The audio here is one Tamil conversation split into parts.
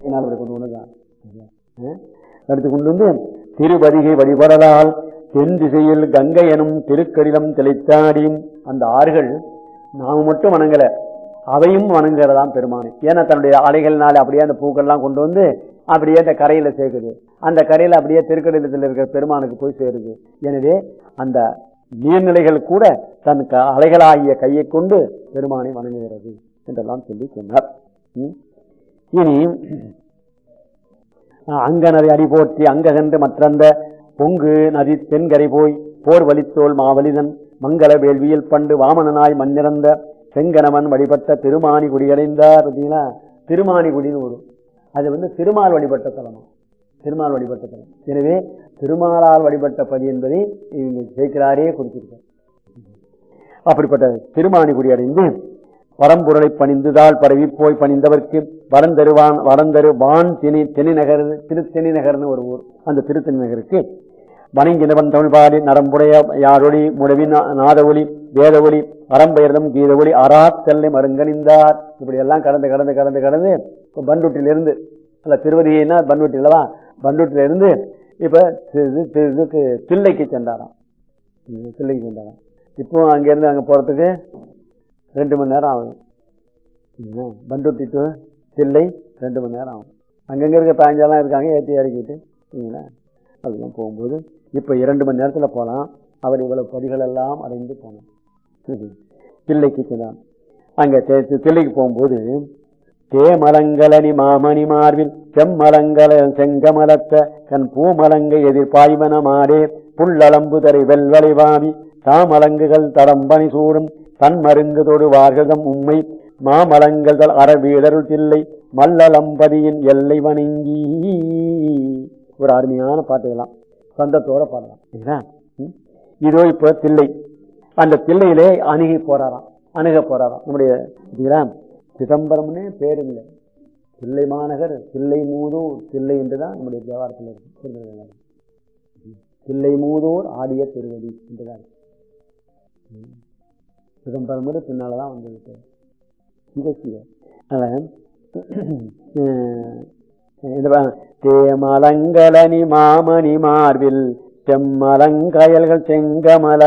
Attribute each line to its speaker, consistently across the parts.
Speaker 1: என்னால் அப்படி கொண்டு வந்துதான் அடுத்து கொண்டு வந்து திருவதிகை வழிபடலால் தென் திசையில் கங்கை எனும் திருக்கடிலம் தெளித்தாடி அந்த ஆறுகள் நாம மட்டும் வணங்கல. அவையும் வணங்குறதாம் பெருமானை. ஏன்னா தன்னுடைய அலைகள்னால அப்படியே அந்த பூக்கள்லாம் கொண்டு வந்து அப்படியே அந்த கரையில சேர்க்குது. அந்த கரையில அப்படியே திருக்கடிலத்தில் இருக்கிற பெருமானுக்கு போய் சேருது. எனவே அந்த நீர்நிலைகள் கூட தன் க அலைகளாகிய கையை கொண்டு பெருமானை வணங்குகிறது என்றெல்லாம் சொல்லி சொன்னார் ம். இனி அங்கனதை அடி போற்றி அங்ககன்று மற்றந்த பொங்கு நதி தென்கரை போய் போர் வலித்தோல் மாவலிதன் மங்கள வேள்வியில் பண்டு வாமனனாய் மண்ணிறந்த செங்கனவன் வழிபட்ட திருமானி குடியடைந்தார் பார்த்தீங்களா? திருமானி குடின்னு வரும் அது வந்து திருமால் வழிபட்ட தலமா? திருமால் வழிபட்ட தலம். எனவே திருமாலால் வழிபட்ட பதி என்பதை இவங்க சேர்க்கிறாரே குறிப்பிட்டார் அப்படிப்பட்ட திருமானி குடியடைந்து பரம்பொருளை பணிந்துதால் பரவி போய் பணிந்தவர்க்கு வரந்தருவான் வரந்தருவான் தெனி தெனிநகர் திருத்தெனி நகர்னு ஒரு ஊர். அந்த திருத்தெனி நகருக்கு வணங்கினவன் தமிழ்பாடி நரம்புடைய யாரொளி முடவி நாத ஒளி வேத ஒளி அறம்பெயர்தம் கீத ஒளி அறா மருங்கணிந்தார். இப்படி எல்லாம் கடந்து கடந்து கடந்து கடந்து இப்போ பண்ருட்டிலிருந்து அல்ல திருவதினா பண்ருட்டி அல்லவா பண்ருட்டிலிருந்து இப்போ இதுக்கு தில்லைக்கு சென்றாராம். தில்லைக்கு சென்றாராம். இப்போ அங்கேருந்து அங்கே போகிறதுக்கு ரெண்டு மணி நேரம் ஆகும். பண்டுட்டி டு தில்லை ரெண்டு மணி நேரம் ஆகும். அங்கங்கே இருக்க பேஞ்செல்லாம் இருக்காங்க ஏற்றி இறக்கிட்டு. இல்லைங்களா அப்படிலாம் போகும்போது இப்போ இரண்டு மணி நேரத்தில் போகலாம் அவர் இவ்வளவு பதிகள் எல்லாம் அடைந்து போனோம் தில்லைக்கு சென்றான் அங்கே தில்லைக்கு போகும்போது தேமலங்கலனி மாமணி மார்பில் செம்மலங்கல செங்கமலத்த கண் பூமலங்கை எதிர்பாய்வன மாடே புல்லளம்பு தரை வெல்வலை வாவி தாமலங்குகள் தடம்பணி சூடும் தன் மருங்குதொடு தொடுவார்கதம் உம்மை. மாமலங்கள் அறவீடருள் தில்லை. மல்லலம்பதியின் எல்லை வணங்கி. ஒரு அருமையான பாட்டுகளாம் சந்தத்தோட பாடலாம். சரிங்களா? இதோ இப்போ தில்லை. அந்த தில்லையிலே அணுகி போறாராம். அணுக போறாராம். நம்முடைய சரிங்களா? சிதம்பரம்னே பேர் இல்லை. தில்லை மாநகர் தில்லை மூதூர். தில்லை என்றுதான் நம்முடைய தேவாரத்தில் இருக்கு. தில்லை மூதூர் ஆடிய திருவடி என்றுதான் இருக்கு. ம். சிதம்பரம் கூட பின்னால்தான் வந்து விட்டது சிவசிவ. அதனால் தேமலங்கலனி மாமணி மார்பில் செம்மலங்கயல்கள் செங்கமல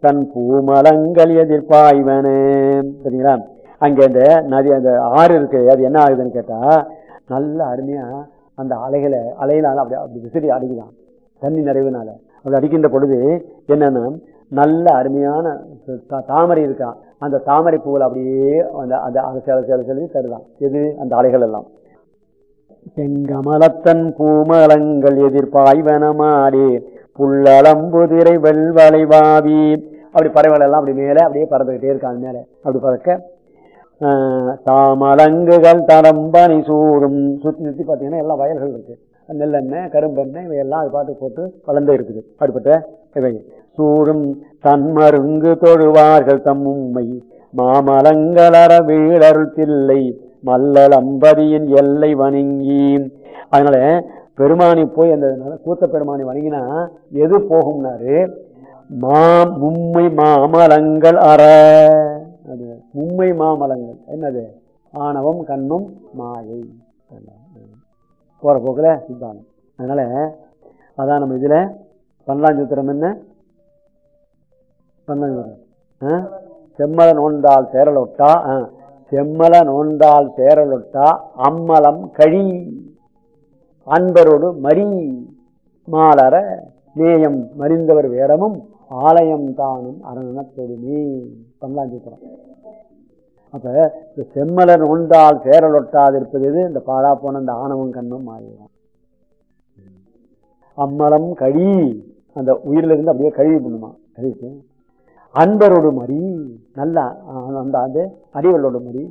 Speaker 1: தன் பூமலங்கள் எதிர்பாய்வனே. சரிங்களா? அங்கே அந்த நதி அந்த ஆறு இருக்கு. அது என்ன ஆகுதுன்னு கேட்டால் நல்ல அருமையாக அந்த அலைகளை அலையினால அப்படி அப்படி விசிறி அடிக்கலாம் தண்ணி நிறைவுனால. அப்படி அடிக்கின்ற பொழுது என்னன்னா நல்ல அருமையான தாமரை இருக்கான் அந்த தாமரை பூவில் அப்படியே அந்த அந்த சில சில சில தருதான் எது? அந்த அலைகள் எல்லாம். செங்கமலத்தன் பூமலங்கள் எதிர்பாய்வனமாடி புல்லளம்புதிரை வெள்வலை வாவி. அப்படி பறவைகள் எல்லாம் அப்படி மேலே அப்படியே பறந்துகிட்டே இருக்காங்க மேலே. அப்படி பறக்க தாமலங்குகள் தரம்பனை சூடும். சுற்றி சுற்றி பார்த்தீங்கன்னா எல்லாம் வயல்கள் இருக்குது நெல்லெண்ணெய் கரும்பெண்ணெய் இவையெல்லாம் அது பாட்டு போட்டு வளர்ந்து இருக்குது. அப்படிப்பட்ட இவை. சூடும் தன்மருங்கு தொழுவார்கள் தம் உம்மை. மாமலங்களற வீழருள் தில்லை மல்லல் அம்பதியின் எல்லை வணங்கி அதனால பெருமானி போய் அந்த கூத்த பெருமானி வணங்கினா எது போகும்னாரு? மா மும்மை மாமலங்கள் அற. அது மும்மை மாமலங்கள். என்னது? ஆணவம் கண்ணும் மாயை. போற போக்குல சித்தாந்தம் அதனால அதான் நம்ம இதுல சூத்திரம் என்ன? செம்மல நோண்டால் சேரலொட்டா ஆ. செம்மல நோண்டால் சேரலொட்டா அம்மலம் கழி. அன்பரோடு மரி மாலர நேயம் மறிந்தவர் வேடமும் ஆலயம் தானும் அரணத்தொடுமே பல்லாஞ்சூத்திரம் அப்ப இந்த செம்மல உண்டால் சேரலொட்டாது இருப்பது எது? இந்த பாழா போன இந்த ஆணவம் கண்ணும் மாறிடும் அம்மலம் கழி. அந்த உயிரிலிருந்து அப்படியே கழிவு பண்ணுமா? கழிவுக்கு அன்பரோடு மறி நல்ல அந்த அந்த அறிவர்களோட மறி.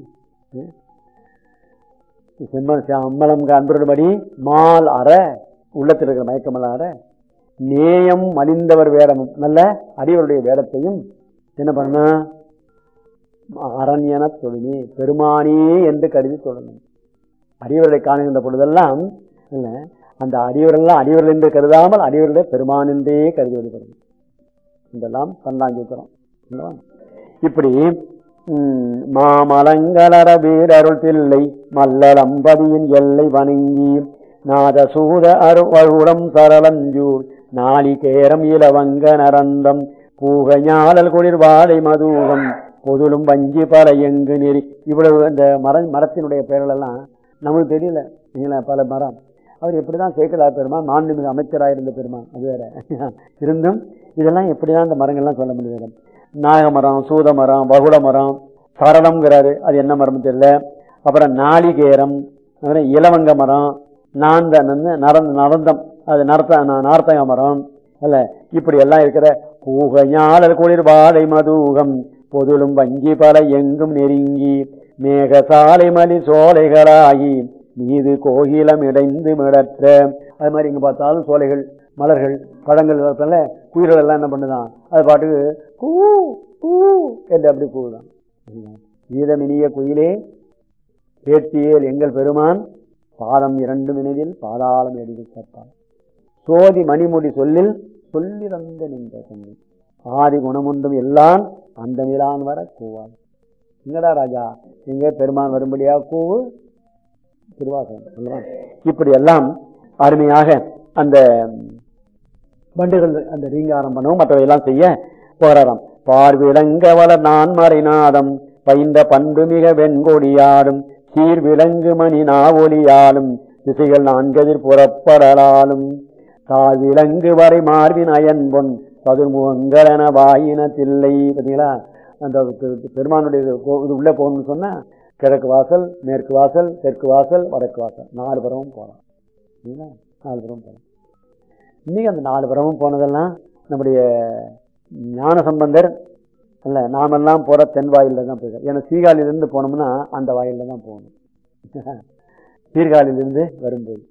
Speaker 1: செம்ம அம்மலம் அன்பரோடு மறி மால் அற உள்ளத்தில் இருக்கிற மயக்கமல் அற நேயம் மலிந்தவர் வேடமும் நல்ல அறிவருடைய வேடத்தையும் என்ன பண்ண? அரண்யன தொழுமே பெருமானே என்று கருதி தொழணும் அறிவர்களை காணுகின்ற பொழுதெல்லாம் இல்லை அந்த அடியவரெல்லாம் அடியவர்கள் என்று கருதாமல் அடியவர்களை பெருமான் என்றே கருதி வருகிறது இதெல்லாம் பண்ணலாம் இல்லவா? இப்படி மாமலங்கலர வீரருள் தில்லை மல்லலம்பதியின் எல்லை வணங்கி நாதசூத அருவழுடம் சரளஞ்சூர் நாளிகேரம் இலவங்க நரந்தம். பூகஞாழல் குளிர் வாழை மதூகம் பொதுளும் வஞ்சி பல எங்கு நெறி. இவ்வளவு அந்த மர மரத்தினுடைய பெயரெல்லாம் நமக்கு தெரியல. இல்லைங்களா பல மரம். அவர் எப்படி தான் சேக்கலார் பெருமா மாண்புமிகு அமைச்சராக இருந்த பெருமா அது வேற. இருந்தும் இதெல்லாம் எப்படிதான் இந்த மரங்கள்லாம் சொல்ல முடியாது? நாகமரம் சூதமரம் வகுட மரம் சரளம்ங்கிறாரு. அது என்ன மரம்னு தெரியல. அப்புறம் நாளிகேரம் அப்புறம் இலவங்க மரம் நாந்த நரந்த நரந்தம். அது நரத்த நார்த்தக மரம். அல்ல இப்படி எல்லாம் இருக்கிற பூகையாளர் குளிர் வாழை மதூகம். பொதுளும் வஞ்சி பல எங்கும் நெருங்கி மேக சாலை மலி சோலைகளாகி மீது கோகிலம் இடைந்து மிடற்ற. அது மாதிரி இங்கே பார்த்தாலும் சோலைகள் மலர்கள் பழங்கள் இருப்பதுல குயில்கள் எல்லாம் என்ன பண்ணுதான்? அது பாட்டுக்கு கூ கூ என்று அப்படி கூவுதான் வீரமினிய குயிலே பேட்டியேல் எங்கள் பெருமான் பாதம் இரண்டு மினிதில் பாதாளம் எழுதி கேட்பான். சோதி மணிமுடி சொல்லில் சொல்லிறந்த நின்ற தன்மை ஆதி குணமுண்டும் எல்லாம் அந்த மிலான் வர கூவாள். எங்கடா ராஜா எங்க பெருமான் வரும்படியா கூவு? திருவாசகம் இப்படி எல்லாம் அருமையாக அந்த பண்டுகள் அந்த ரீங்காரம் பண்ணவும் மற்றவையெல்லாம் செய்ய போறாராம் பார்விளங்க வளர் நான் மறைநாதம் பைந்த பண்பு மிக வெண்கொடியாடும் சீர் விலங்கு மணி நாவொலியாலும் திசைகள் நான்கதிர் புறப்படலாலும். தாழ் விலங்கு வரை மார்பின் அயன் பொன் சதுர்முகங்களென வாயின தில்லை பார்த்தீங்களா? அந்த பெ- பெருமானுடைய இது உள்ளே போகணும்னு சொன்னா கிழக்கு வாசல் மேற்கு வாசல் தெற்கு வாசல் வடக்கு வாசல். நாலு புறமும் போகலாம். நாலு புறமும் போகலாம். இன்றைக்கி அந்த நாலு புறமும் போனதெல்லாம் நம்முடைய ஞான சம்பந்தர் இல்லை நாமெல்லாம் போகிற தென் வாயிலில் தான் போயிருக்கோம் ஏன்னா சீகாலிலேருந்து போனோம்னா அந்த வாயில தான் போகணும். சீர்காழிலிருந்து வரும்போது.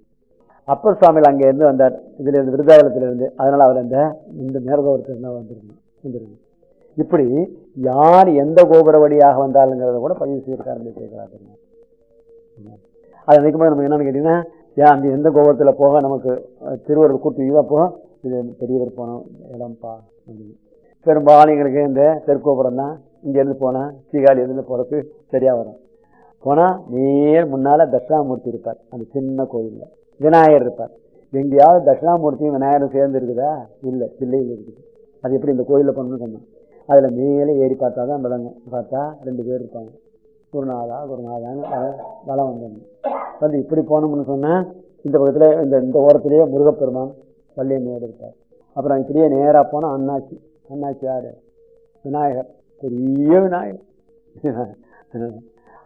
Speaker 1: அப்பர் சுவாமியில் அங்கே இருந்து வந்தார். இதிலிருந்து விருதாவலத்திலிருந்து அதனால் அவர் அந்த இந்த மேரதோரத்தில் தான் வந்திருக்கணும் வந்திருக்கு. இப்படி யார் எந்த கோபுர வழியாக வந்தாலுங்கிறத கூட பதிவு செய்யிருக்காரு கேட்கிறார் அது நினைக்கும் போது நம்ம என்னன்னு கேட்டிங்கன்னா ஏன் அந்த எந்த கோபுரத்தில் போக நமக்கு திருவருள் கூட்டி அப்போ இது பெரியவர் போனோம் இடம்பா அப்படின்னு. பெரும்பாலும் எங்களுக்கு இந்த தெற்கோபுரம் தான். இங்கேருந்து போனால் சீகாழி இருந்து போகிறதுக்கு சரியாக வரும். போனால் நேர் முன்னால் தட்சிணாமூர்த்தி இருப்பார். அந்த சின்ன கோயிலில். விநாயகர் இருப்பார். எங்கேயாவது தட்சிணாமூர்த்தியும் விநாயகரும் சேர்ந்து இருக்குதா இல்லை. பிள்ளையில் இருக்குது. அது எப்படி இந்த கோயிலில் பண்ணணும்னு சொன்னோம் அதில் மேலே ஏறி பார்த்தா தான் விளங்கும். பார்த்தா ரெண்டு பேர் இருப்பாங்க. குருநாதா குருநாதான்னு வ- வலம் வந்துடணும் வந்து இப்படி போனோம்னு சொன்னால் இந்த பக்கத்தில் இந்த இந்த ஓரத்திலேயே முருகப்பெருமான் வள்ளியம்மையோடு இருப்பார் அப்புறம் இப்படியே நேராக போனால் அண்ணாச்சி. அண்ணாச்சி யார்? விநாயகர். பெரிய விநாயகர்.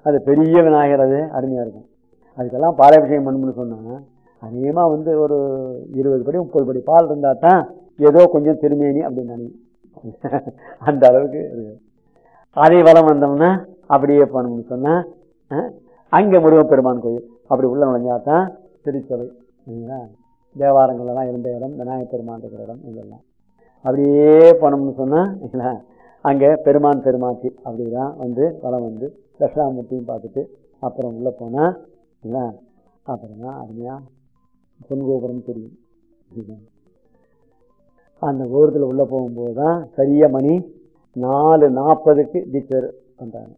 Speaker 1: அது பெரிய விநாயகர் அது அருமையாக இருக்கும். அதுக்கெல்லாம் பாலாபிஷேகம் பண்ணணும்னு சொன்னாங்க அதிகமாக வந்து ஒரு இருபது படி முப்பது படி பால் இருந்தால் தான் ஏதோ கொஞ்சம் திருமேனி அப்படின்னு நினைக்கும். அந்த அளவுக்கு இருக்கு. அதே வளம் வந்தோம்னா அப்படியே போனோம்னு சொன்னால் அங்கே முருகப்பெருமான் கோயில். அப்படி உள்ள நுழைஞ்சா தான் திருச்சபை சரிங்களா தேவாரங்கள்லாம் இருந்த இடம் விநாயகர் பெருமான் இருக்கிற இடம் இதெல்லாம் அப்படியே போனோம்னு சொன்னால் அங்கே பெருமான் பெருமாச்சி அப்படி தான் வந்து வளம் வந்து தட்சிணாமூர்த்தியும் பார்த்துட்டு அப்புறம் உள்ளே போனால் இல்லை அப்புறம் தான் அருமையாக பொன் கோபுரம் தெரியும். அந்த கோபுரத்தில் உள்ளே போகும்போது தான் சரியா மணி நாலு நாற்பதுக்கு டீச்சர் பண்ணுறாங்க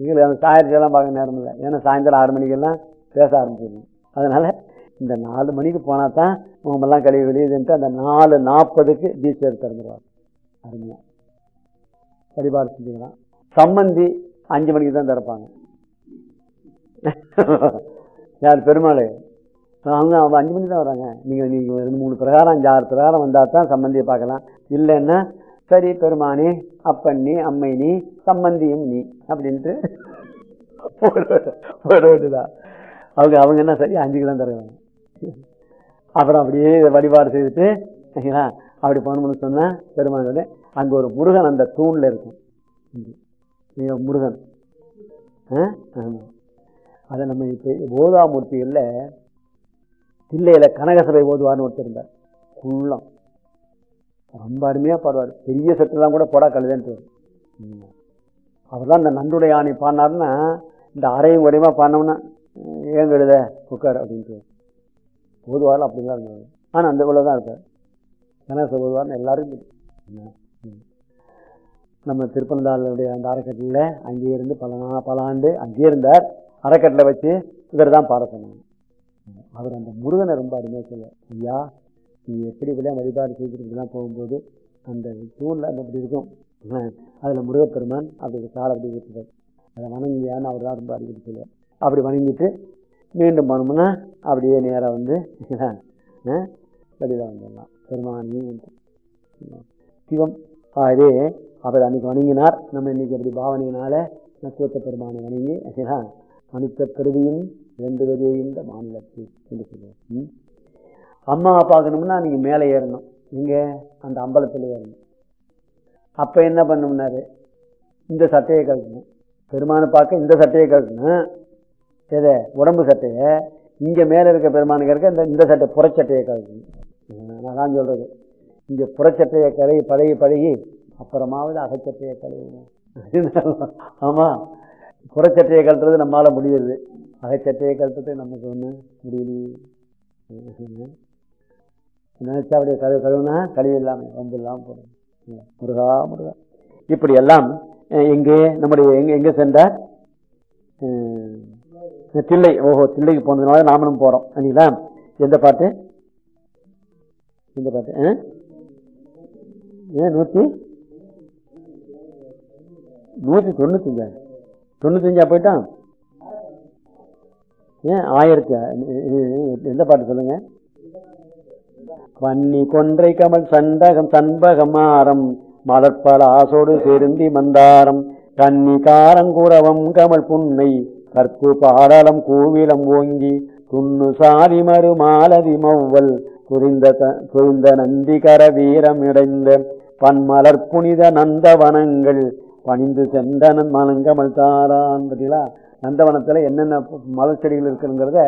Speaker 1: எங்களுக்கு அந்த சாயரிச்செல்லாம் பார்க்க நேரம் இல்லை. ஏன்னா சாயந்தரம் ஆறு மணிக்கெல்லாம் பேச ஆரம்பிச்சிருக்கோம் அதனால் இந்த நாலு மணிக்கு போனால் தான் முகமெல்லாம் கழுவி வெளியுதுன்ட்டு அந்த நாலு நாற்பதுக்கு டீச்சர் திறந்துருவார். அருமையாக வழிபாடு செஞ்சுக்கலாம். சம்மந்தி அஞ்சு மணிக்கு தான் திறப்பாங்க. யார் பெருமாள்? அவங்க அவங்க அஞ்சு மணிக்கு தான் வராங்க. நீங்கள் நீங்கள் ரெண்டு மூணு பிரகாரம் அஞ்சு ஆறு பிரகாரம் வந்தால் தான் சம்மந்தியை பார்க்கலாம். இல்லைன்னா சரி பெருமானே அப்பன் நீ அம்மை நீ சம்பந்தியும் நீ அப்படின்ட்டு போட வேண்டியதான் அவங்க அவங்க என்ன சரி அஞ்சு கிலோ தருவாங்க. அப்புறம் அப்படியே வழிபாடு செய்துட்டு சரிங்களா? அப்படி போகணும்னு சொன்னால் பெருமானோட அங்கே ஒரு முருகன் அந்த தூணில் இருக்கும். முருகன். ஆ? அதை நம்ம இப்போ ஓதாமூர்த்திகளில் தில்லையில் கனகசபை ஓதுவார்னு ஒருத்தர் இருந்தார். குள்ளம். ரொம்ப அருமையாக பாடுவார். பெரிய சட்டெல்லாம் கூட போடா கழுதன்ட்டு அவர் தான் இந்த நன்றுடைய ஆணை பாடினார்னா இந்த அரையும் உடையமாக பாடினோம்னா ஏன் கழுத உட்கார் அப்படின்ட்டு ஓதுவாரில் அப்படி தான் இருந்தார். ஆனால் அந்த இவ்வளோ தான் இருப்பார் கனகசபை ஓதுவார்னு எல்லாரும் நம்ம திருப்பனந்தாளுடைய அந்த அறக்கட்டில் அங்கேயே இருந்து பல நா- பல ஆண்டு அங்கேயே இருந்தார். அறக்கட்டில் வச்சு இவர் தான் பாட சொன்னாங்க. அவர் அந்த முருகனை ரொம்ப அருமையாக சொல்லுவார் ஐயா எப்படி விளையா வழிபாடு செய்திருக்கலாம் போகும்போது அந்த தூணில் அந்த அப்படி இருக்கும் அதில் முருகப்பெருமான் அப்படி காலை அப்படி விட்டுறார் அதை வணங்கியான்னு அவர் தான் ரொம்ப அடிக்கடி சொல்லுவார் அப்படி வணங்கிட்டு மீண்டும் போனோம்னா அப்படியே நேராக வந்து வெளியில் வந்துடலாம். பெருமானி சிவம். ஆகவே அவர் அன்னைக்கு வணங்கினார். நம்ம இன்னைக்கு அப்படி பாவனையினால நக்குவத்த பெருமானை வணங்கி அனித்த பெருதியும் ரெண்டு வரியை இந்த மாநிலத்தில் என்று சொல்லுவார் ம். அம்மாவை பார்க்கணும்னா நீங்கள் மேலே ஏறணும். இங்கே அந்த அம்பலத்தில் ஏறணும். அப்போ என்ன பண்ணணும்னாரு இந்த சட்டையை கழட்டணும். பெருமானை பார்க்க இந்த சட்டையை கழட்டணும். எதை? உடம்பு சட்டையை. இங்கே மேலே இருக்க பெருமானுக்கு இருக்க இந்த இந்த சட்டை புறச்சட்டையை கழட்டணும். நான் தான் சொல்கிறது இங்கே புறச்சட்டையை கழுகி பழகி பழகி அப்புறமாவது அகச்சட்டையை கழுவணும் ஆமாம் புறச்சட்டையை கழட்டுறது நம்மளால் முடியுது. அகச்சட்டையை கழட்டுறது நமக்கு ஒன்று முடியலையே. நினைச்சா அப்படியே கழுவு கழுவுனா கழிவு இல்லாமல் வந்து இல்லாமல் போடும் முருகா முருகா. இப்படி எல்லாம் எங்கே நம்முடைய எங்கே எங்கே சென்றார்? தில்லை ஓஹோ தில்லைக்கு போனதுனால நாமளும் போகிறோம் சரிங்களா எந்த பாட்டு? எந்த பாட்டு? ஆ? ஏன் நூற்றி நூற்றி தொண்ணூத்தஞ்சா? தொண்ணூத்தஞ்சா போயிட்டான்? ஏன் ஆயிரத்தி எந்த பாட்டு சொல்லுங்கள் வன்னி கொன்றை கமல் சண்டகம் சண்பகமாரம் மலர்பல ஆசோடு செருந்தி மந்தாரம். கன்னி காரங்குறவம் கமல் புன்னை கற்பு பாடலம் கூவிலம் ஓங்கி துண்ணு சாரி மறு மாலதி மௌவல் புரிந்த த- புரிந்த நந்திகர வீரம் இடைந்த பன்மலர் புனித நந்தவனங்கள் பணிந்து சென்றனன் மலங்கமல் தாரான் பார்த்தீங்களா நந்தவனத்தில் என்னென்ன மலர் செடிகள் இருக்குங்கிறத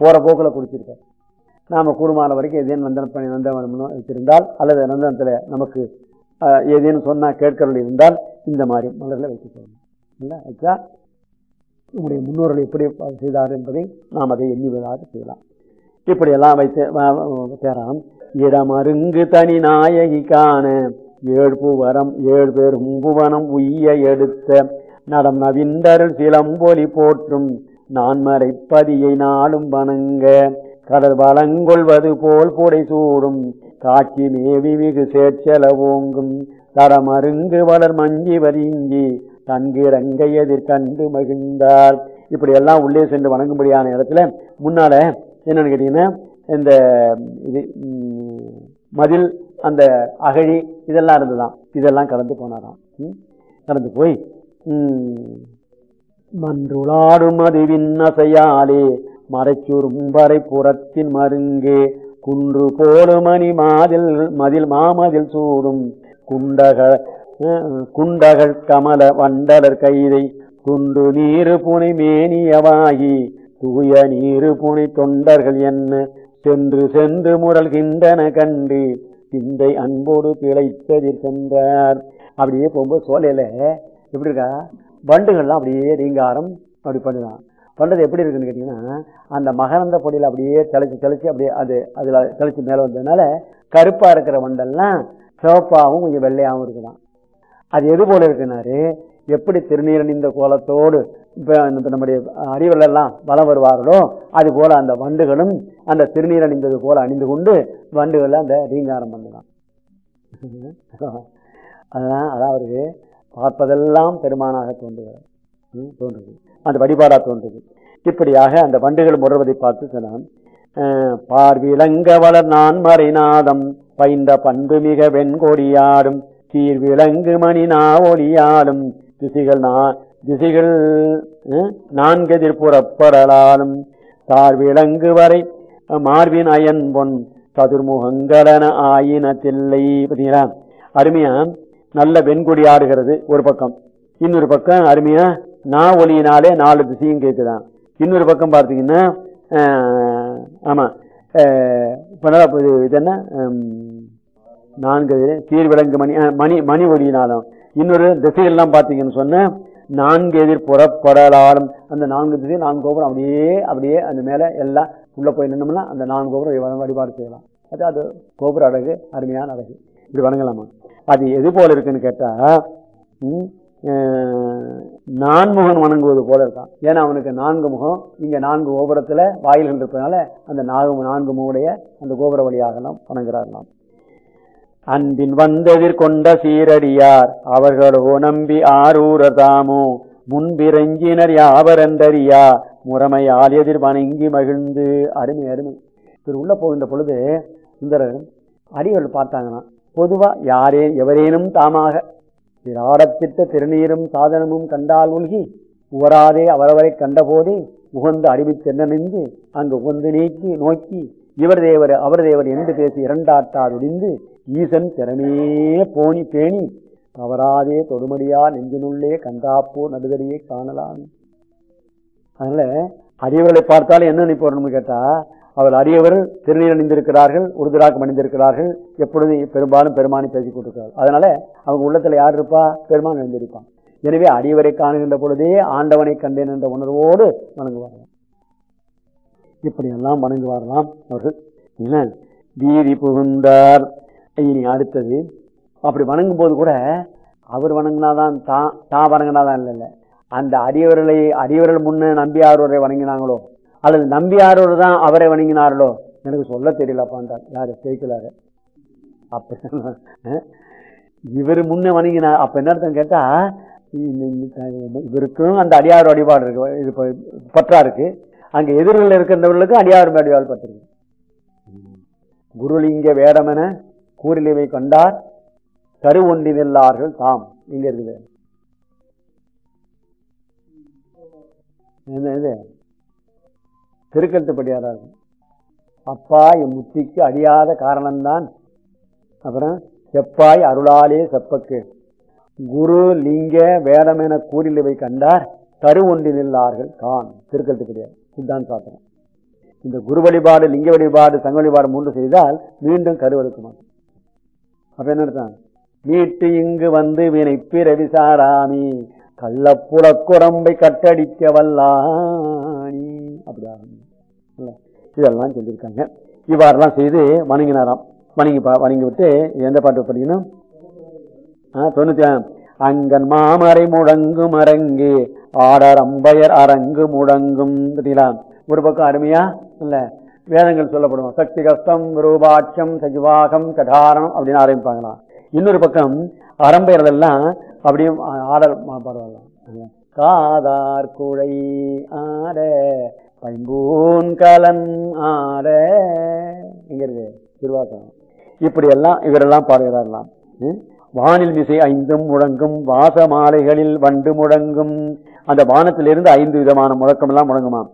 Speaker 1: போகிற போக்கில் கொடுத்துருக்கார் நாம் கூடுமான வரைக்கும் ஏதேனும் வந்தனம் பண்ணி நந்தவனம் வச்சிருந்தால் அல்லது நந்தனத்தில் நமக்கு ஏதேனும் சொன்னால் கேட்கறது இருந்தால் இந்த மாதிரி மலர்களை வைத்துக்கணும் இல்லை? வச்சா நம்முடைய முன்னோர்கள் எப்படி செய்தார் என்பதை நாம் அதை எண்ணிவதாக செய்யலாம். இப்படியெல்லாம் வைத்து பேராம். இடமருங்கு தனி நாயகி காண ஏழ்புவரம் ஏழு பேரும் புவனம் உய்ய எடுத்த நடம் நவிந்தருள் சிலம்பொலி போற்றும் நான் பதியை நாளும் வணங்க கடல் வளங்கொள்வது போல் புடை சூடும். காட்சி மேவி மிகு சேர்ச்சல ஓங்கும். தரமருங்கு வளர் மஞ்சி வரிஞ்சி தன்கிறங்க எதிர் கண்டு மகிழ்ந்தார். இப்படி எல்லாம் உள்ளே சென்று வணங்கும்படியான இடத்துல முன்னால என்னன்னு கேட்டீங்கன்னா இந்த இது மதில் அந்த அகழி இதெல்லாம் இருந்துதான் இதெல்லாம் கலந்து போனாராம். கலந்து கடந்து போய் மன்றுளாடும் அதுவின் அசையாலே மறைச்சுரும் புறத்தின் மருங்கே. குன்று போலுமணி மாதில் மதில் மாமதில் சூடும். குண்டக குண்டகள் கமல வண்டலர் கைதை. துண்டு நீரு புனை மேனியவாகி. தூய நீரு புனை தொண்டர்கள் என்ன? சென்று சென்று முரல்கின்றன கண்டு. சிந்தை அன்போடு பிழைத்ததிர் சென்றார். அப்படியே போகும்போது சோலையில எப்படி இருக்கா? வண்டுகள்லாம் அப்படியே ரீங்காரம் அப்படி பண்ணுதான். பண்ணுறது எப்படி இருக்குன்னு கேட்டிங்கன்னா அந்த மகரந்த பொடியில் அப்படியே தெளிச்சு தெளிச்சு அப்படியே அது அதில் தெளிச்சு மேலே வந்ததுனால கருப்பாக இருக்கிற வண்டெல்லாம் சிவப்பாகவும் கொஞ்சம் வெள்ளையாகவும் இருக்குதான். அது எது போல இருக்குனாரு எப்படி திருநீரணிந்த கோலத்தோடு இப்போ நம்முடைய அறிவில் வளம் வலம் வருவார்களோ அது போல் அந்த வண்டுகளும் அந்த திருநீரணிந்தது போல் அணிந்து கொண்டு வண்டுகளில் அந்த ரீங்காரம் பண்ணுதான். அதான் அதாவது பார்ப்பதெல்லாம் பெருமானாக தோன்றுகிறது. தோன்றுது அந்த வழிபாடாக தோன்றுது. இப்படியாக அந்த வண்டுகள் முறுவதை பார்த்து சொன்னான் பார்விலங்க வளர் நான் மறைநாதம் பைந்த பண்பு மிக வெண்கொடியாடும் சீர்விலங்கு மணி நாவொலியாடும் திசைகள் நா திசைகள் நான்கெதிர் புறப்படலாலும் தார்விலங்கு வரை அஹ், மார்பின் அயன் பொன் சதுர்முகங்களன ஆயினத்தில்லை. பார்த்தீங்களா? அருமையா நல்ல வெண்கொடி ஆடுகிறது ஒரு பக்கம். இன்னொரு பக்கம் அருமையா நா ஒலியினாலே நாலு திசையும் கேட்குதான் இன்னொரு பக்கம் பார்த்தீங்கன்னா ஆமாம் ஆமா இது என்ன? நான்கு தீர்விலங்கு மணி மணி மணி ஒலியினாலும் இன்னொரு திசைகள்லாம் பார்த்தீங்கன்னு சொன்ன நான்கு எதிர் புறப்படலாலும் அந்த நான்கு திசை நான்கு கோபுரம் அப்படியே அப்படியே அந்த மேலே எல்லாம் உள்ளே போய் நின்னோம்னா அந்த நான்கு கோபுரம் வழிபாடு செய்யலாம். அது அது கோபுர அழகு அருமையான அழகு இப்படி வணங்கலாமா? அது எது போல இருக்குன்னு கேட்டால் நான்முகன் வணங்குவது போல இருக்கான் ஏன்னா அவனுக்கு நான்கு முகம் இங்கே நான்கு கோபுரத்தில் வாயில்கள் இருப்பதனால அந்த நான்கு நான்கு முகமுடைய அந்த கோபுர வழியாகலாம் வணங்குறார்களாம் அன்பின் வந்ததிர் கொண்ட சீரடியார் அவர்களோ நம்பி ஆரூரர் தாமோ முன்பிரஞ்சினர் யாவரந்தறியா முறைமையால் எதிர் வணங்கி மகிழ்ந்து அருமை அருமை. இவர் உள்ள போகின்ற பொழுது சுந்தரர் அடிகள் பார்த்தாங்கன்னா பொதுவாக யாரே எவரேனும் தாமாக திராடத்திட்ட திருநீரும் சாதனமும் கண்டால் உள்கி உவராதே அவரவரை கண்டபோதே உகந்து அறிவிச் சென்றணிந்து அங்கு உகந்து நீக்கி நோக்கி இவர் தேவர் அவர் தேவர் என்று பேசி இரண்டாட்டார் ஒடிந்து ஈசன் திறமே போனி பேணி தவறாதே தொடுமடியா நெஞ்சினுள்ளே கண்டாப்போ நடுதடியை காணலாம் அதனால அடியவர்களை பார்த்தாலும் என்ன நினைப்போம்னு கேட்டால் அவர் அரியவர் திருநீர் அணிந்திருக்கிறார்கள் உருதுராக்கம் அணிந்திருக்கிறார்கள். எப்பொழுது பெரும்பாலும் பெருமானி பேசிக் கொண்டிருக்கிறார் அதனால அவங்க உள்ளத்தில் யார் இருப்பா? பெருமான் அணிந்திருப்பான். எனவே அடியவரை காணுகின்ற பொழுதே ஆண்டவனை கண்டேன் என்ற உணர்வோடு வணங்குவார்கள். இப்படியெல்லாம் வணங்குவார்களாம் அவர்கள். என்ன வீதி புகுந்தார். இனி அடுத்தது அப்படி வணங்கும் போது கூட அவர் வணங்கினாதான் தான் தான் வணங்கினாதான் இல்லை இல்லை அந்த அடியவர்களை அடியவர்கள் நம்பி நம்பியாரோரை வணங்கினாங்களோ? அல்லது நம்பியாரோடு தான் அவரை வணங்கினார்களோ? எனக்கு சொல்ல தெரியலப்பான்றார் யாரு? சேர்க்கலாரு அப்ப இவர் முன்ன வணங்கினார். அப்ப என்ன அர்த்தம் கேட்டா இவருக்கும் அந்த அடியார் வழிபாடு இருக்கு. இது பற்றா இருக்கு. அங்க எதிரில் இருக்கின்றவர்களுக்கு அடியார் வடிவால் பற்றிருக்கு குருலிங்க வேடமென கூறிலிவை கண்டார். கரு ஒன்றினில்லார்கள் தாம். இங்க இருக்குது. என்ன இது? திருக்கட்டுப்படியாரா இருக்கும் அப்பா என் முத்திக்கு அழியாத காரணம்தான். அப்புறம் செப்பாய் அருளாலே செப்பக்கு. குரு லிங்க வேடம் என கூறிலிவை கண்டார். கரு ஒன்றினில்லார்கள் கான் திருக்கட்டுப்படியார். இதுதான் சாத்திரம் இந்த குரு வழிபாடு லிங்க வழிபாடு சங்க வழிபாடு மூன்று செய்தால் மீண்டும் கருவெடுக்க மாட்டோம் அப்ப என்ன அர்த்தம்? வீட்டு இங்கு வந்து வினை பிறவி சாராமி கள்ளப்புறக்குரம்பை கட்டடிக்க வல்லானி அப்படி இதெல்லாம் சொல்லியிருக்காங்க. இவ்வாறெல்லாம் செய்து வணங்கினாராம். வணங்கி பா- வணங்கி விட்டு எந்த பாட்டு படிக்கணும்? ஆ, தொண்ணூத்தி அங்கன் மாமரை முழங்கும் அரங்கு ஆடர் அம்பயர் அரங்கு முழங்கும் பார்த்தீங்களா ஒரு பக்கம் அருமையா இல்லை வேதங்கள் சொல்லப்படுவோம். சக்தி கஷ்டம் ரூபாட்சம் சஜிவாகம் கடாரம் அப்படின்னு ஆரம்பிப்பாங்களாம். இன்னொரு பக்கம் அரம்பையர்கள் அப்படியே ஆடர் பரவாயில்ல. காதார் குழை ஆட பைம்பூன் கலன் ஆட. எங்க இருக்கு திருவாசகம். இப்படி எல்லாம் இவரெல்லாம் பாடுகிறாரெல்லாம் ம்? வானில் மிசை ஐந்தும் முழங்கும் வாச மாலைகளில் வண்டு முழங்கும் அந்த வானத்திலிருந்து ஐந்து விதமான முழக்கம் எல்லாம் முழங்குமாம்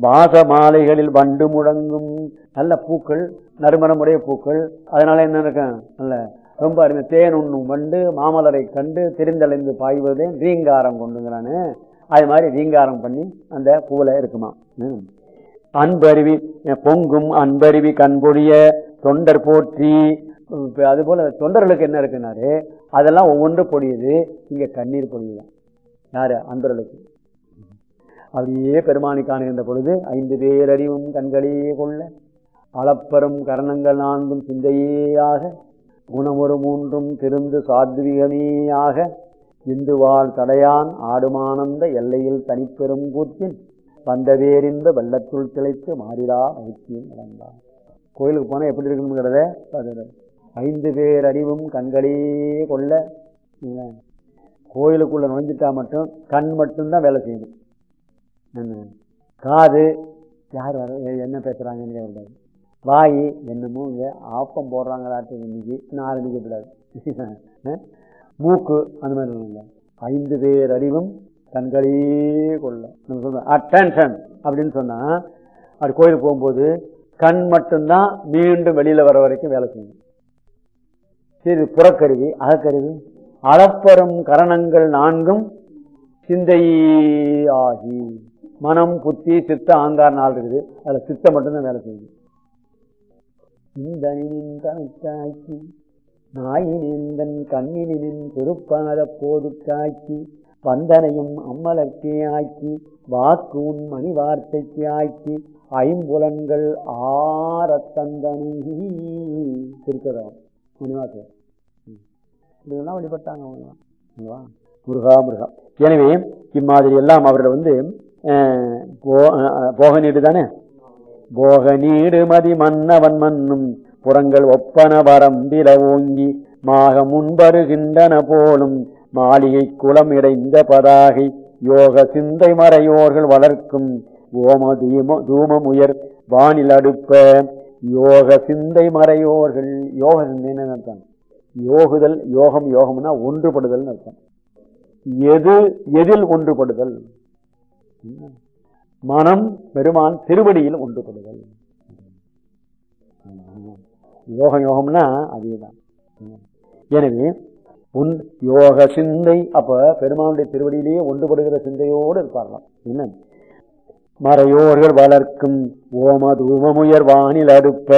Speaker 1: வாச மாலைகளில் வண்டு முழங்கும் நல்ல பூக்கள் நறுமணமுடைய பூக்கள். அதனால என்ன இருக்கும்? நல்ல ரொம்ப அருமை. தேன் உண்ணும் வண்டு மாமலரை கண்டு தெரிந்தலைந்து பாய்வதே ரீங்காரம் கொண்டுங்கிறானு. அது மாதிரி ரீங்காரம் பண்ணி அந்த பூவில் இருக்குமா? ம். அன்பருவி பொங்கும் அன்பருவி கண்பொழிய தொண்டர் போற்றி இப்ப அது தொண்டர்களுக்கு என்ன இருக்குனாரு அதெல்லாம் ஒவ்வொன்று பொழியுது. இங்கே கண்ணீர் பொழியுதான் யார்? அன்பர்களுக்கு. அப்படியே பெருமானி காணுகின்ற பொழுது ஐந்து பேர் அறிவும் கொள்ள அளப்பெரும் கரணங்கள் நான்கும் சிந்தையேயாக குணமொரு மூன்றும் திருந்து சாத்விகமேயாக இந்துவாள் தடையான் ஆடுமானந்த எல்லையில் தனிப்பெரும் கூத்தின் வந்தவேரிந்த வெள்ளத்துள் திளைத்து மாறிடா மகிழ்ச்சியும் நடந்தான். கோயிலுக்கு போனால் எப்படி இருக்கணுங்கிறத ஐந்து பேர் அறிவும் கண்களே கொள்ள. கோயிலுக்குள்ளே நுழைஞ்சிட்டா மட்டும் கண் மட்டும்தான் வேலை செய்யணும் என்ன? காது. யார் வர என்ன பேசுகிறாங்கன்னு கேட்கக்கூடாது வாய் என்னமோ இங்கே ஆப்பம் போடுறாங்களாட்டு இன்னைக்கு. இன்னும் ஆரம்பிக்கக்கூடாது மூக்கு அந்த மாதிரி இல்லை. ஐந்து பேர் அறிவும் கண்களே கொள்ள. நம்ம சொல்றோம் அட்டென்ஷன் அப்படின்னு சொன்னால் அப்படி கோயிலுக்கு போகும்போது கண் மட்டும்தான் மீண்டும் வெளியில் வர வரைக்கும் வேலை செய்யும். சரி புறக்கருவி அகக்கருவி. அளப்பெரும் கரணங்கள் நான்கும் சிந்தையாகி. மனம் புத்தி சித்த ஆங்கார் நாள் இருக்குது. அதில் சித்த மட்டும்தான் வேலை செய்யுது. இந்த நாயினிந்தன் கண்ணினின் திருப்பாத போது காக்கி வந்தனையும் அம்மலர்க்கே ஆக்கி வாக்கு உன் மணி வார்த்தைக்கு ஆக்கி ஐம்புலன்கள் ஆரத்தந்தனி திருக்கிறோம் மணிவாசர் இதெல்லாம் வழிபட்டாங்க அவங்க. முருகா முருகா. எனவே இம்மாதிரி எல்லாம் அவர்கள் வந்து போ- போக நீடு தானே? போக நீடு மதி மன்னவன் மன்னும் புறங்கள் ஒப்பன வரம்பில ஓங்கி மாக முன்பருகின்றன போலும் மாளிகை குளம் இடைந்த பதாகை யோக சிந்தை மறையோர்கள் வளர்க்கும் ஓம தீம தூமம் உயர் வானில் அடுப்ப யோக சிந்தை மறையோர்கள் யோக சிந்தைன்னு அர்த்தம்? யோகுதல் யோகம் யோகம்னா ஒன்றுபடுதல் அர்த்தம். எது எதில் ஒன்றுபடுதல்? மனம் பெருமான் திருவடியில் ஒன்றுபடுதல். யோக யோகம்னா அதேதான். எனவே உன் யோக சிந்தை அப்ப பெருமானுடைய திருவடியிலேயே ஒன்றுபடுகிற சிந்தையோடு இருப்பார்களாம். என்ன? மறையோர்கள் வளர்க்கும் ஓம தூமமுயர் வானில் அடுப்ப.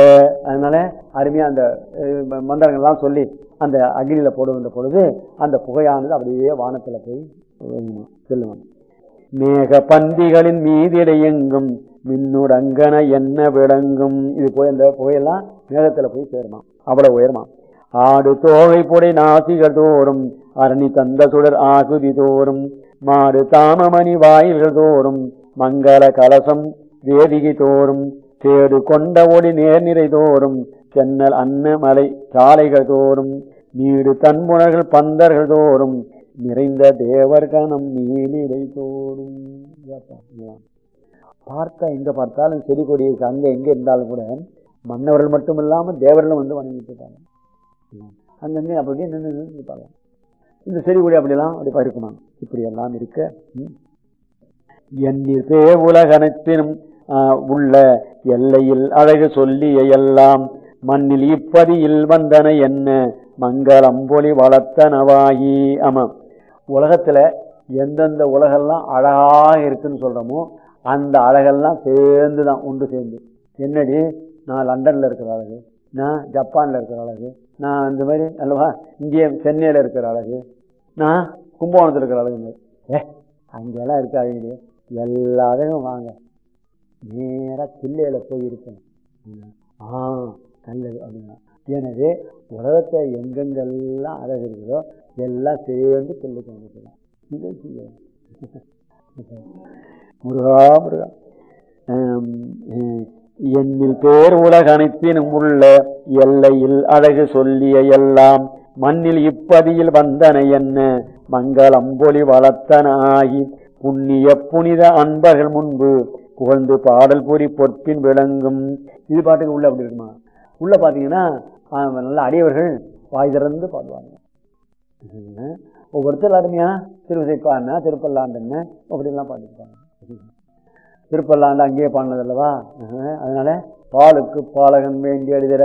Speaker 1: அதனால அருமையா அந்த மந்திரங்கள்லாம் சொல்லி அந்த அக்னியில போடுகின்ற பொழுது அந்த புகையானது அப்படியே வானத்தில் போய் செல்லுவோம் மேக பந்திகளின் மீதிடையெங்கும் மின்னுடங்கன என்ன விளங்கும். இது போய் அந்த புகையெல்லாம் மேகத்தில் போய் சேருமா அவ்வளவு உயர்மா. ஆடு தோகை புடை நாசிகள் தோறும் அரணி தந்த சுடர் ஆகுதி தோறும் மாடு தாமமணி வாயில்கள் தோறும் மங்கள கலசம் வேதிகை தோறும் தேடு கொண்ட ஒளி நேர்நிறை தோறும் சென்னல் அன்னமலை சாலைகள் தோறும் நீடு தன்முனர்கள் பந்தர்கள் தோறும் நிறைந்த தேவர்கணம் நீநிலை தோறும். பார்த்தா எங்க பார்த்தாலும் செடி கொடி இருக்கு அங்க எங்க இருந்தாலும் கூட மன்னவர்கள் மட்டும் இல்லாமல் தேவர்களும் வந்து வணங்கிட்டு இருப்பாங்க அங்கங்க அப்படியே நின்று நின்று இந்த செடி கூட அப்படிலாம் அப்படி பருக்குமா இப்படி எல்லாம் இருக்க ம். எண்ணில் பே உள்ள எல்லையில் அழகு சொல்லிய எல்லாம் மண்ணில் இப்பதியில் வந்தன என்ன? மங்களம் பொலி வளர்த்தனவாயி ஆமாம் உலகத்தில் எந்தெந்த உலகெல்லாம் அழகாக இருக்குன்னு சொல்கிறோமோ அந்த அழகெல்லாம் சேர்ந்து தான் உண்டு சேர்ந்து. என்னடி? நான் லண்டனில் இருக்கிற அழகு நான் ஜப்பானில் இருக்கிற அழகு நான் இந்த மாதிரி அல்லவா இங்கே சென்னையில் இருக்கிற அழகு நான் கும்பகோணத்தில் இருக்கிற அழகு ஏ அங்கெல்லாம் இருக்காதீங்க. எல்லா அழகும் வாங்க. நேராக தில்லையில் போய் இருக்கணும். ஆ நல்லது அப்படின்னா. எனவே உலகத்தை எங்கெங்கெல்லாம் அழகு இருக்குதோ எல்லாம் சேர்ந்து கிள்ளைக்கு கொண்டிருக்கலாம் இது செய்யணும். முருகா முருகா. என்னில் பேர் உலகனைத்தினும் உள்ள எல்லையில் அழகு சொல்லிய எல்லாம் மண்ணில் இப்பதியில் வந்தன என்ன? மங்களம்பொலி வளர்த்தனாகி வளர்த்தன ஆகி புண்ணிய புனித அன்பர்கள் முன்பு புகழ்ந்து பாடல் புரி பொற்பின் விளங்கும். இது பாட்டுக்கு உள்ள அப்படி இருக்குமா? உள்ள பார்த்தீங்கன்னா நல்ல அடியவர்கள் வாய் திறந்து பாடுவாங்க. ஒவ்வொருத்தர் அருமையா திருவிசைப்பான்னா திருப்பல்லாண்டுன்னு அப்படிலாம் பாடிருப்பாங்க திருப்பல்லாண்டு அங்கேயே பாடினது அல்லவா பாலுக்கு பாலகன் வேண்டி அடிதர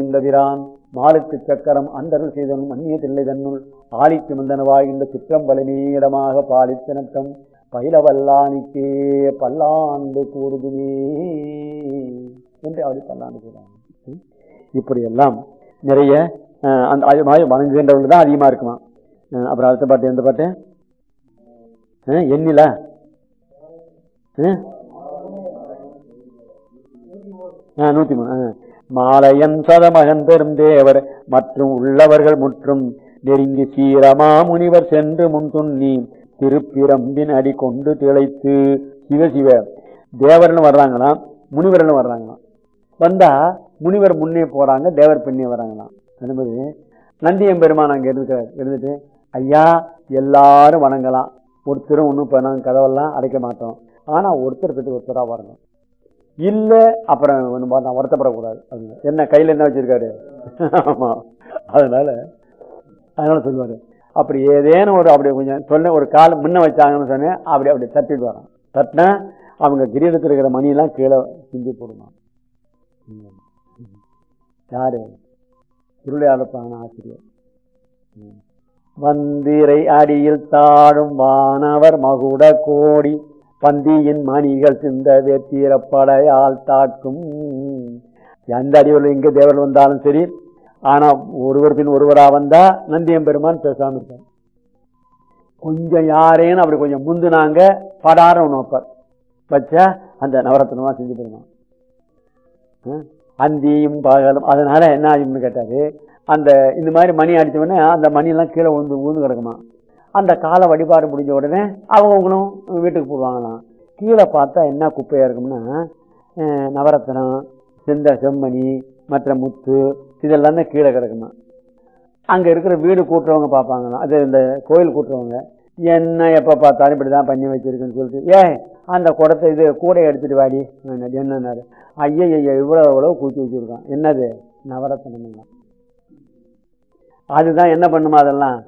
Speaker 1: இந்த தவிரான் மாலுக்கு சக்கரம் அந்தருள் செய்தனும் அந்நிய தில்லை தன்னுள் ஆலிக்கு மந்தனவாகின்ற சிற்றம்பலனீடமாக பாலித்த நட்டம் பயிலவல்லானிக்கே பல்லாண்டு கூறுதுமே என்று அவர் பல்லாண்டு கூறாங்க ம். இப்படியெல்லாம் நிறைய அந்த அது மாதிரி வணங்குகின்றவர்கள் தான் அதிகமாக இருக்குமா அப்புறம் அடுத்த பாட்டு எந்த பாட்டு? எண்ணில? நூத்தி மூணு ஆ. மாலையன் சதமகன் பெருந்தேவர் மற்றும் உள்ளவர்கள் முற்றும் நெருங்கி சீரமா முனிவர் சென்று முன் துண்ணி திருப்பிரம்பின் அடி கொண்டு திளைத்து சிவ சிவ தேவர்னு வர்றாங்களாம் முனிவர்னு வர்றாங்களாம் வந்தா முனிவர் முன்னே போறாங்க தேவர் பின்னே வர்றாங்களாம் அது நந்தியம் பெருமான் அங்கே இருந்துக்கிறார் இருந்துட்டு ஐயா எல்லாரும் வணங்கலாம் ஒருத்தரும் ஒன்றும் இப்போ நாங்கள் கதவெல்லாம் அடைக்க மாட்டோம் ஆனால் ஒருத்தர் பற்றி ஒருத்தராக வரணும். இல்லை அப்புறம் ஒண்ணும் நான் வருத்தப்படக்கூடாது. அது என்ன கையில் என்ன வச்சுருக்காரு? ஆமாம் அதனால் அதனால் சொல்லுவார். அப்படி ஏதேனும் ஒரு அப்படி கொஞ்சம் சொன்ன ஒரு கால் முன்ன வச்சாங்கன்னு சொன்னேன் அப்படி அப்படி தட்டிட்டு வரோம் தட்டினா அவங்க கிரீடத்தில் இருக்கிற மணியெல்லாம் கீழே சிந்தி போடணும் ம். யாரு? திருளையாளப்பான ஆசிரியர். ம். வந்திரை அடியில் தாழும் வானவர் மகுட கோடி. பந்தியின் மணிகள் சிந்த வெற்றிரப்படையால் தாக்கும். எந்த அடிவில் எங்கே தேவர்கள் வந்தாலும் சரி ஆனா ஒருவர் பின் ஒருவராக வந்தா நந்தியம் பெருமான் பேசாம இருப்பார். கொஞ்சம் யாரேன்னு அப்படி கொஞ்சம் முந்துனாங்க படாரம் நோப்பார் வச்சா அந்த நவரத்னமாக செஞ்சு பெருமான் அந்தியும் பகலும் அதனால என்ன ஆகும்னு கேட்டாரு அந்த இந்த மாதிரி மணி அடித்தவொடனே அந்த மணியெல்லாம் கீழே உந்து ஊந்து கிடக்குமா? அந்த கால வழிபாடு முடிஞ்ச உடனே அவங்கவுங்களும் வீட்டுக்கு போடுவாங்களாம் கீழே பார்த்தா என்ன குப்பையாக இருக்கும்னா அஹ், நவரத்னம் செந்த செம்மணி மற்ற முத்து இதெல்லாம் தான் கீழே கிடக்குமா. அங்கே இருக்கிற வீடு கூட்டுறவங்க பார்ப்பாங்களாம். அது இந்த கோயில் கூட்டுறவங்க. என்ன எப்போ பார்த்தாலும் இப்படி தான் பண்ணி வச்சிருக்குன்னு சொல்லிட்டு ஏ அந்த குடத்தை இது கூடை எடுத்துகிட்டு வாடி. என்னன்னாரு. ஐயா ஐயா இவ்வளோ இவ்வளோ கூச்சி வச்சுருக்கான். என்னது? நவரத்னம் அதுதான் என்ன பண்ணுமா அதெல்லாம்?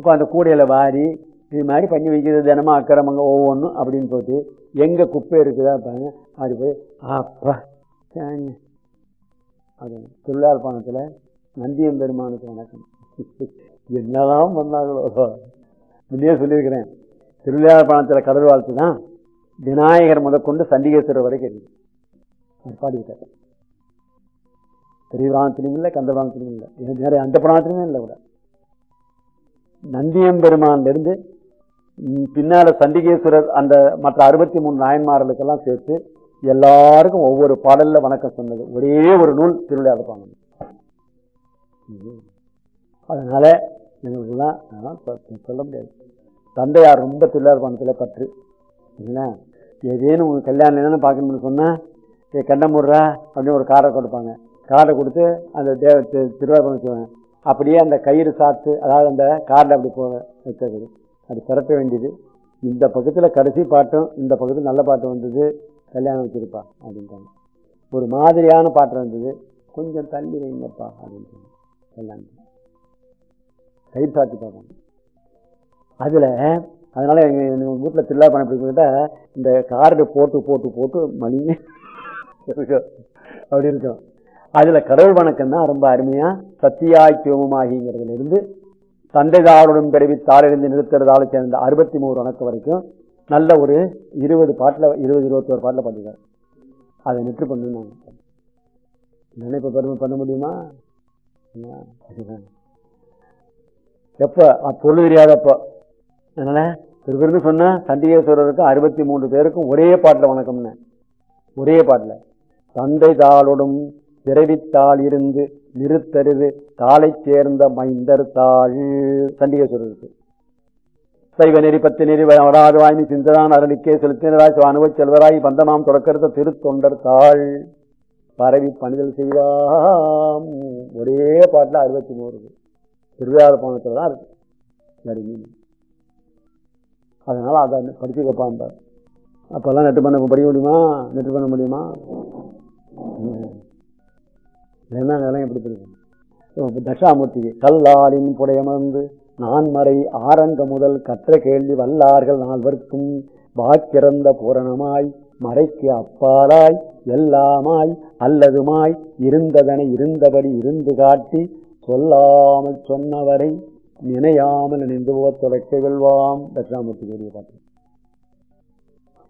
Speaker 1: உட்காந்து அந்த வாரி இது மாதிரி பண்ணி வைக்கிறது தினமும் அக்கிரமங்க ஒவ்வொன்றும் அப்படின்னு போட்டு எங்கே குப்பை இருக்குதா பாருங்க அது போய் அப்பா அது அது திருவிழாப்பாணத்தில் நந்தியம் பெருமானுக்கு வணக்கம். என்னதான் பண்ணாங்களோ. முன்னே சொல்லியிருக்கிறேன். திருவிழாப்பாணத்தில் கடல் வாழ்த்து தான் விநாயகர் முதற்கொண்டு சண்டிகேஸ்வரர் வரைக்கும் இருக்குது பாடிவிட்டார் பெரிய இல்லை கந்த இல்லை. இது வேற அந்த புராணத்திலுமே இல்லை கூட. நந்தியம்பெருமான்லேருந்து பின்னால் சண்டிகேஸ்வரர் அந்த மற்ற அறுபத்தி மூணு நாயன்மார்களுக்கெல்லாம் சேர்த்து எல்லாருக்கும் ஒவ்வொரு பாடலில் வணக்கம் சொன்னது. ஒரே ஒரு நூல் திருவிழா அடுப்பாங்க அதனால் எங்களுக்குலாம் சொல்ல முடியாது. தந்தையார் ரொம்ப திருவிழா பற்று. இல்லைங்களா? ஏதேனும் உங்கள் கல்யாணம் என்னென்னு பார்க்கணும்னு சொன்னால் ஏ கண்டமுடுறா அப்படின்னு ஒரு காரை கொடுப்பாங்க. காரை கொடுத்து அந்த தேவ திருவிழா திருவிழா வச்சுவாங்க அப்படியே அந்த கயிறு சாத்து அதாவது அந்த காரில் அப்படி போக வைக்கிறது அது திரட்ட வேண்டியது. இந்த பக்கத்தில் கடைசி பாட்டும் இந்த பக்கத்தில் நல்ல பாட்டு வந்தது. கல்யாணம் வச்சிருப்பா அப்படின்ட்டாங்க. ஒரு மாதிரியான பாட்டு வந்தது. கொஞ்சம் தள்ளி வைங்கப்பா அப்படின்ட்டாங்க. கல்யாணம். கயிறு சாத்தி பார்ப்பாங்க அதில் அதனால் எங்கள் எங்கள் வீட்டுல திருவிழா பண்ண பிடிக்கிட்ட இந்த கார்டு போட்டு போட்டு போட்டு மணி இருக்கும். அப்படி இருக்கும். அதுல கடவுள் வணக்கம் தான் ரொம்ப அருமையா சத்தியாய் சிவமாகிங்கிறதுல இருந்து தந்தைதாருடன் பிறவி தாளிருந்து நிறுத்துறதால சேர்ந்த அறுபத்தி மூணு வணக்கம் வரைக்கும் நல்ல ஒரு இருபது பாட்டில் இருபது இருபத்தோரு பாட்டில் பண்ணிருக்காரு அதை நெற்று பண்ணுனாங்க நினைப்பு பெருமை பண்ண முடியுமா? எப்போ? அதுதான். பொருள் தெரியாதப்போ. அதனால திருவிருந்து சொன்ன சண்டிகேஸ்வரருக்கு அறுபத்தி மூன்று பேருக்கும் ஒரே பாட்டில் வணக்கம்னு. ஒரே பாட்டில். தந்தை தாளோடும் பிறவித்தாள் இருந்து நிறுத்தருது. தாளைச் சேர்ந்த மைந்தர் தாள். சண்டிகேஸ்வரருக்கு. சைவ நெறி நெறிவராது வாய்மி வராது வாய்மை சிந்ததான் அரளிக்கே செலுத்தினராய் அனுபவச் செல்வராய் பந்தமாம் தொடக்கருத்த திருத்தொண்டர் தாள். பரவி பணிதல் செய்வாம். ஒரே பாட்டில் அறுபத்தி மூணு திருவிழா பானத்தில் தான் இருக்கு வேற அதனால் அதை படித்து வைப்பான் அப்போல்லாம் நெட்டு பண்ண படிக்க முடியுமா? நெட்டு பண்ண முடியுமா? இல்லைன்னா அதெல்லாம் எப்படி தெரியும்? தட்சாமூர்த்தி கல்லாலின் புடையமர்ந்து நான்மறை ஆரங்க முதல் கற்ற கேள்வி வல்லார்கள் நால்வர்க்கும் வாக்கிறந்த பூரணமாய் மறைக்கு அப்பாலாய் எல்லாமாய் அல்லதுமாய் இருந்ததனை இருந்தபடி இருந்து காட்டி சொல்லாமல் சொன்னவரை நினையாமல் நினைந்து போக தொடக்க வெல்வாம் தட்சிணாமூர்த்தி கோரிய பாட்டு.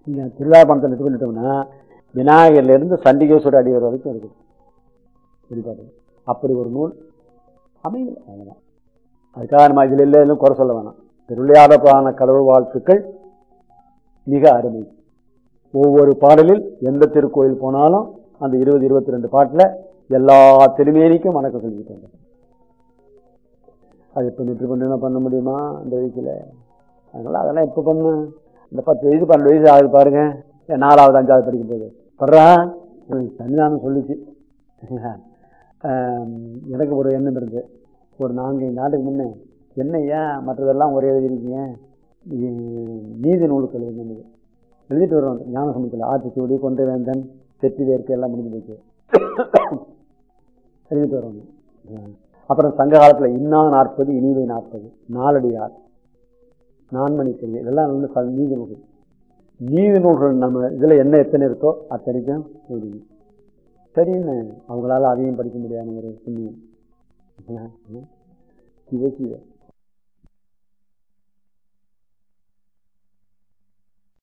Speaker 1: இந்த திருவிழா பணத்தை நெட்டு விநாயகர்லேருந்து விநாயகர்ல சண்டிகேஸ்வரர் அடிவர் வரைக்கும் இருக்குது. வெளிப்பாடு அப்படி ஒரு நூல் அமையல அவ்வளோதான் அதுக்காக நம்ம இதில் இல்லை எதுவும் குறை சொல்ல வேணாம். திருவிளையாட கடவுள் வாழ்த்துக்கள். மிக அருமை. ஒவ்வொரு பாடலில் எந்த திருக்கோயில் போனாலும் அந்த இருபது இருபத்தி ரெண்டு பாட்டில் எல்லா திருமேனிக்கும் வணக்கம் செஞ்சுட்டு வந்தோம் அது இப்போ நெற்று பண்ண பண்ண முடியுமா அந்த வயசில்? அதனால் அதெல்லாம் எப்போ பண்ணு? இந்த பத்து வயசு பன்னெண்டு வயசு ஆகுது பாருங்க. நாலாவது அஞ்சாவது படிக்கும் போது படுறா உனக்கு சன்னிதானம் சொல்லிச்சு. எனக்கு ஒரு எண்ணம் இருந்து ஒரு நான்கு ஐந்து ஆண்டுக்கு முன்னே என்னையா மற்றதெல்லாம் ஒரே எழுதிருக்கீங்க நீதி நூலுக்கு எழுதுனது எழுதிட்டு வரோம் ஞான சமயத்தில் ஆத்திச்சூடி கொண்டு வேந்தன் செட்டி வேர்க்கை எல்லாம் முடிஞ்சு போச்சு. எழுதிட்டு வருவாங்க அப்புறம் சங்க காலத்தில் இன்னா நாற்பது இனிவை நாற்பது நாலடியார் நான்மணி கல்வி இதெல்லாம் வந்து நீதி நூல்கள். நீதி நூல்கள் நம்ம இதில் என்ன எத்தனை இருக்கோ அத்தனைக்கும் எழுதி சரின்னு அவங்களால அதையும் படிக்க முடியாதுங்கிற புண்ணியம் சிவ சிவ